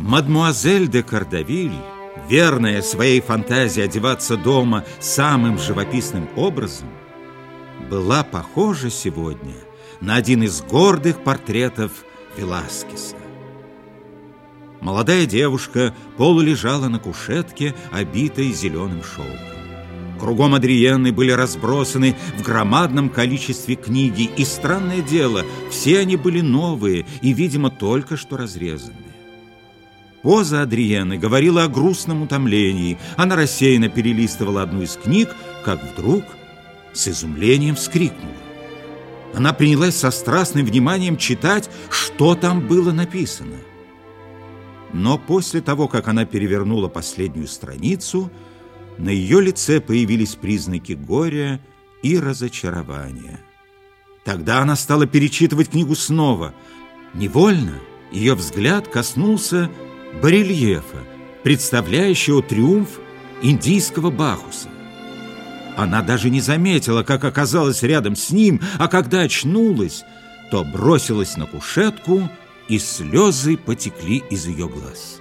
Мадмуазель де Кардавиль, верная своей фантазии одеваться дома самым живописным образом, была похожа сегодня на один из гордых портретов Веласкеса. Молодая девушка полулежала на кушетке, обитой зеленым шелком. Кругом Адриенны были разбросаны в громадном количестве книги, и странное дело, все они были новые и, видимо, только что разрезанные. Поза Адриены говорила о грустном утомлении. Она рассеянно перелистывала одну из книг, как вдруг с изумлением вскрикнула. Она принялась со страстным вниманием читать, что там было написано. Но после того, как она перевернула последнюю страницу, на ее лице появились признаки горя и разочарования. Тогда она стала перечитывать книгу снова. Невольно ее взгляд коснулся барельефа, представляющего триумф индийского Бахуса. Она даже не заметила, как оказалась рядом с ним, а когда очнулась, то бросилась на кушетку, и слезы потекли из ее глаз.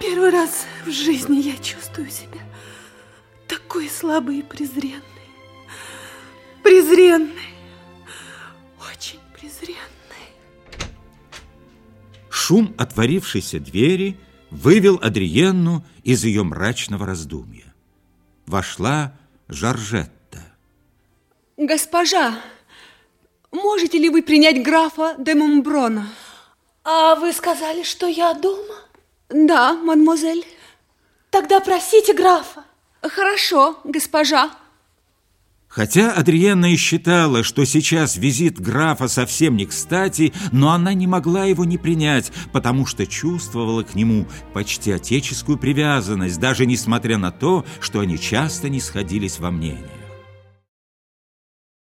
Первый раз в жизни я чувствую себя такой слабой и презренной. Презренной. Очень презренной. Шум отворившейся двери вывел Адриенну из ее мрачного раздумья. Вошла Жоржетта. Госпожа, можете ли вы принять графа де Мумброна? А вы сказали, что я дома? Да, мадемуазель. Тогда просите графа. Хорошо, госпожа. Хотя Адриенна и считала, что сейчас визит графа совсем не кстати, но она не могла его не принять, потому что чувствовала к нему почти отеческую привязанность, даже несмотря на то, что они часто не сходились во мнении.